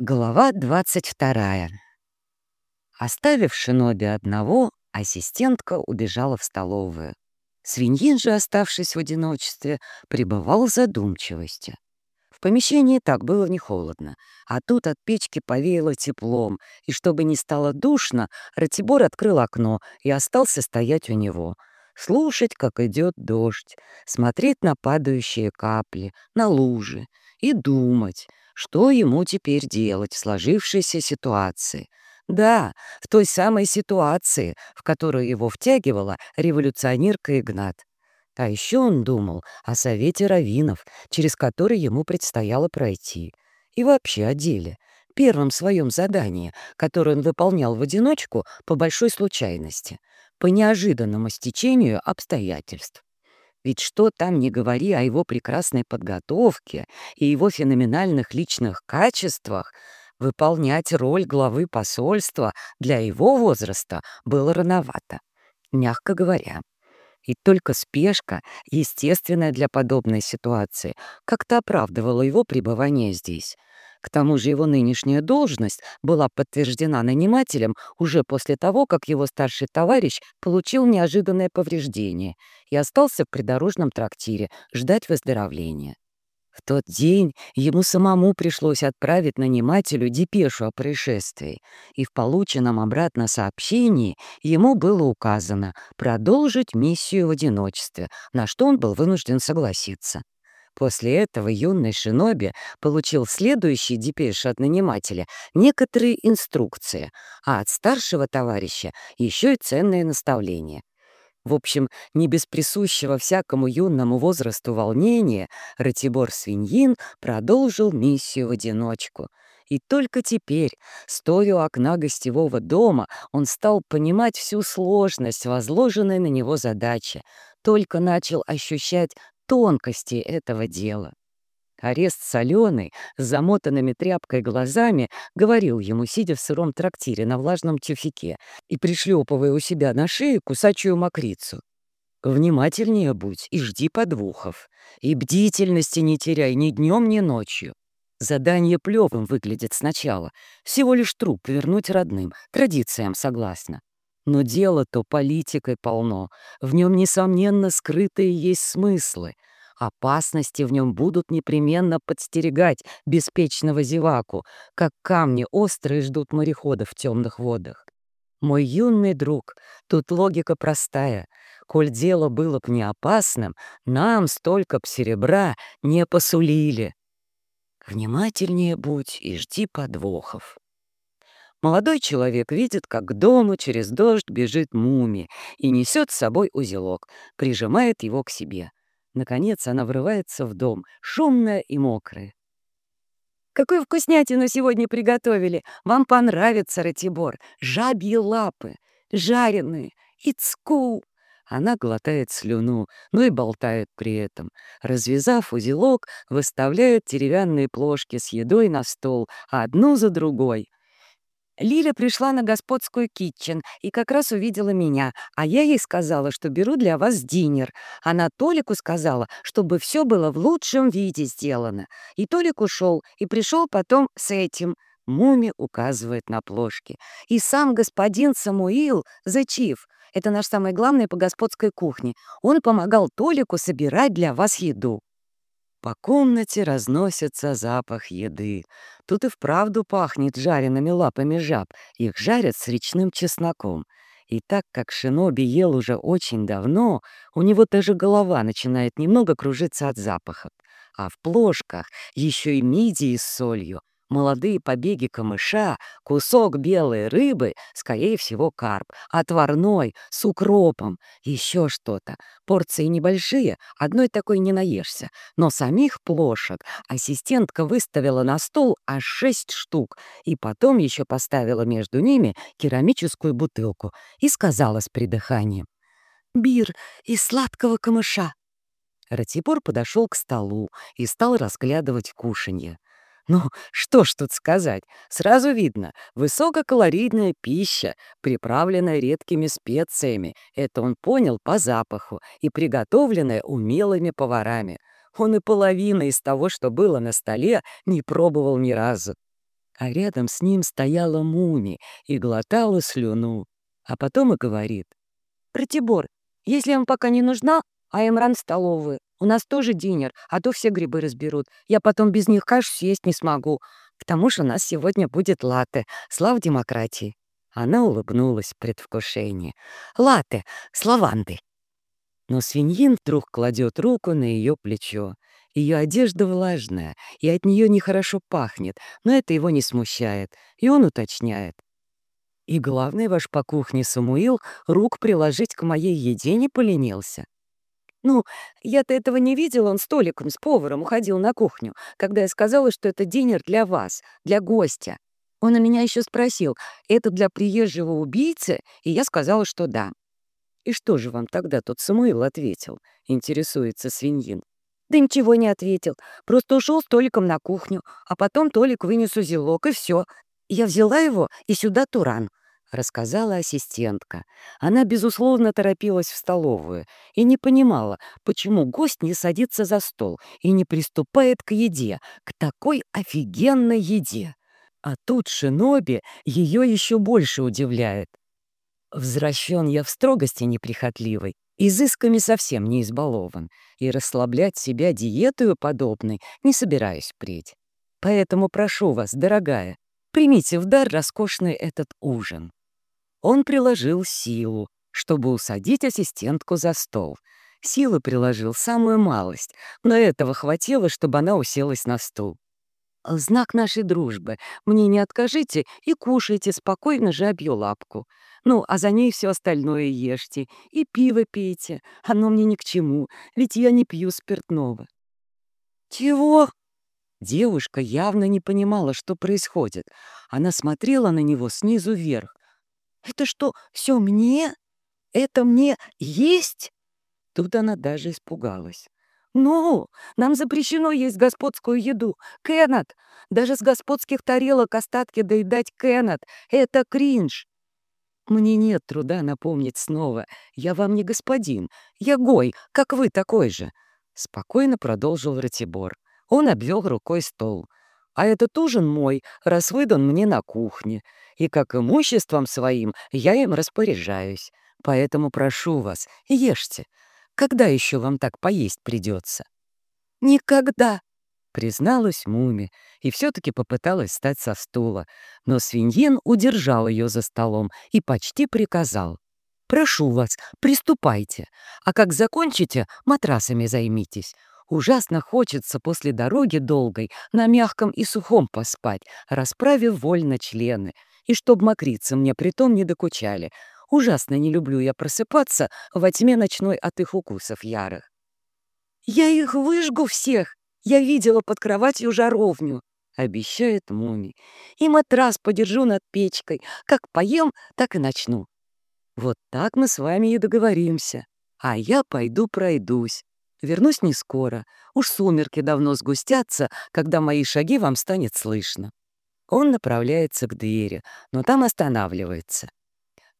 Глава 22. Оставив Шиноби одного, ассистентка убежала в столовую. Свиньин же, оставшись в одиночестве, пребывал в задумчивости. В помещении так было не холодно, а тут от печки повеяло теплом, и чтобы не стало душно, Ратибор открыл окно и остался стоять у него, слушать, как идет дождь, смотреть на падающие капли, на лужи и думать — что ему теперь делать в сложившейся ситуации? Да, в той самой ситуации, в которую его втягивала революционерка Игнат. А еще он думал о совете раввинов, через который ему предстояло пройти. И вообще о деле, первом своем задании, которое он выполнял в одиночку по большой случайности, по неожиданному стечению обстоятельств. Ведь что там не говори о его прекрасной подготовке и его феноменальных личных качествах, выполнять роль главы посольства для его возраста было рановато, мягко говоря. И только спешка, естественная для подобной ситуации, как-то оправдывала его пребывание здесь — к тому же его нынешняя должность была подтверждена нанимателем уже после того, как его старший товарищ получил неожиданное повреждение и остался в придорожном трактире ждать выздоровления. В тот день ему самому пришлось отправить нанимателю депешу о происшествии, и в полученном обратно сообщении ему было указано продолжить миссию в одиночестве, на что он был вынужден согласиться. После этого юный шиноби получил следующий депеш от нанимателя некоторые инструкции, а от старшего товарища еще и ценные наставления. В общем, не без присущего всякому юному возрасту волнения Ратибор Свиньин продолжил миссию в одиночку. И только теперь, стоя у окна гостевого дома, он стал понимать всю сложность возложенной на него задачи, только начал ощущать тонкости этого дела. Арест соленый, с замотанными тряпкой глазами, говорил ему, сидя в сыром трактире на влажном тюфике и пришлепывая у себя на шее кусачую мокрицу. «Внимательнее будь и жди подвохов. И бдительности не теряй ни днем, ни ночью. Задание плевым выглядит сначала. Всего лишь труп вернуть родным, традициям согласно. Но дело-то политикой полно, в нем, несомненно, скрытые есть смыслы. Опасности в нем будут непременно подстерегать беспечного зеваку, как камни острые ждут мореходов в темных водах. Мой юный друг, тут логика простая. Коль дело было б не опасным, нам столько б серебра не посулили. Внимательнее будь и жди подвохов. Молодой человек видит, как к дому через дождь бежит муми и несет с собой узелок, прижимает его к себе. Наконец она врывается в дом, шумная и мокрая. «Какую вкуснятину сегодня приготовили! Вам понравится, Ратибор! Жабьи лапы, жареные, ицку!» Она глотает слюну, ну и болтает при этом. Развязав узелок, выставляет деревянные плошки с едой на стол, одну за другой. Лиля пришла на господскую китчен и как раз увидела меня, а я ей сказала, что беру для вас динер. Она Толику сказала, чтобы все было в лучшем виде сделано. И Толик ушел, и пришел потом с этим. Муми указывает на плошки. И сам господин Самуил, зачив, это наш самый главный по господской кухне, он помогал Толику собирать для вас еду. По комнате разносится запах еды. Тут и вправду пахнет жареными лапами жаб. Их жарят с речным чесноком. И так как Шиноби ел уже очень давно, у него даже голова начинает немного кружиться от запаха. А в плошках еще и мидии с солью — молодые побеги камыша, кусок белой рыбы, скорее всего, карп, отварной, с укропом, еще что-то. Порции небольшие, одной такой не наешься, но самих плошек ассистентка выставила на стол аж шесть штук и потом еще поставила между ними керамическую бутылку и сказала с придыханием «Бир из сладкого камыша». Ратибор подошел к столу и стал разглядывать кушанье. Ну, что ж тут сказать? Сразу видно, высококалорийная пища, приправленная редкими специями. Это он понял по запаху и приготовленная умелыми поварами. Он и половины из того, что было на столе, не пробовал ни разу. А рядом с ним стояла Муми и глотала слюну. А потом и говорит. «Ратибор, если вам пока не нужна, а Эмран столовую. У нас тоже динер, а то все грибы разберут. Я потом без них кашу съесть не смогу. К тому же у нас сегодня будет латте. Слава демократии!» Она улыбнулась в предвкушении. «Латте с лавандой!» Но свиньин вдруг кладет руку на ее плечо. Ее одежда влажная, и от нее нехорошо пахнет, но это его не смущает, и он уточняет. И главный ваш по кухне Самуил рук приложить к моей еде не поленился. Ну, я-то этого не видел, он столиком с поваром уходил на кухню, когда я сказала, что это динер для вас, для гостя. Он у меня еще спросил, это для приезжего убийцы, и я сказала, что да. И что же вам тогда тот Самуил ответил, интересуется свиньин. Да ничего не ответил, просто ушел столиком на кухню, а потом Толик вынес узелок, и все. Я взяла его и сюда туран рассказала ассистентка. Она, безусловно, торопилась в столовую и не понимала, почему гость не садится за стол и не приступает к еде, к такой офигенной еде. А тут Шиноби ее еще больше удивляет. Возвращен я в строгости неприхотливой, изысками совсем не избалован, и расслаблять себя диетою подобной не собираюсь впредь. Поэтому прошу вас, дорогая, примите в дар роскошный этот ужин. Он приложил силу, чтобы усадить ассистентку за стол. Силы приложил самую малость, но этого хватило, чтобы она уселась на стул. «Знак нашей дружбы. Мне не откажите и кушайте спокойно жабью лапку. Ну, а за ней все остальное ешьте. И пиво пейте. Оно мне ни к чему, ведь я не пью спиртного». «Чего?» Девушка явно не понимала, что происходит. Она смотрела на него снизу вверх. Это что, все мне? Это мне есть? Тут она даже испугалась. «Ну, нам запрещено есть господскую еду. Кеннет! Даже с господских тарелок остатки доедать Кеннет. Это кринж!» «Мне нет труда напомнить снова. Я вам не господин. Я Гой, как вы такой же!» Спокойно продолжил Ратибор. Он обвел рукой стол. «А этот ужин мой, раз выдан мне на кухне и как имуществом своим я им распоряжаюсь. Поэтому прошу вас, ешьте. Когда еще вам так поесть придется? «Никогда!» — призналась Муми и все-таки попыталась встать со стула, но свиньин удержал ее за столом и почти приказал. «Прошу вас, приступайте, а как закончите, матрасами займитесь. Ужасно хочется после дороги долгой на мягком и сухом поспать, расправив вольно члены и чтоб мокрицы мне притом не докучали. Ужасно не люблю я просыпаться во тьме ночной от их укусов ярых. «Я их выжгу всех! Я видела под кроватью жаровню!» — обещает Муми. «И матрас подержу над печкой. Как поем, так и начну». Вот так мы с вами и договоримся. А я пойду пройдусь. Вернусь не скоро. Уж сумерки давно сгустятся, когда мои шаги вам станет слышно. Он направляется к двери, но там останавливается.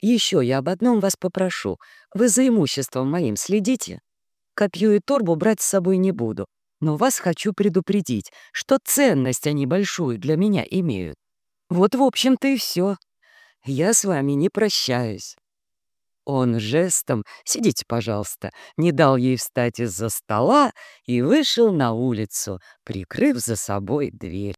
«Еще я об одном вас попрошу. Вы за имуществом моим следите. Копью и торбу брать с собой не буду, но вас хочу предупредить, что ценность они большую для меня имеют. Вот, в общем-то, и все. Я с вами не прощаюсь». Он жестом «Сидите, пожалуйста», не дал ей встать из-за стола и вышел на улицу, прикрыв за собой дверь.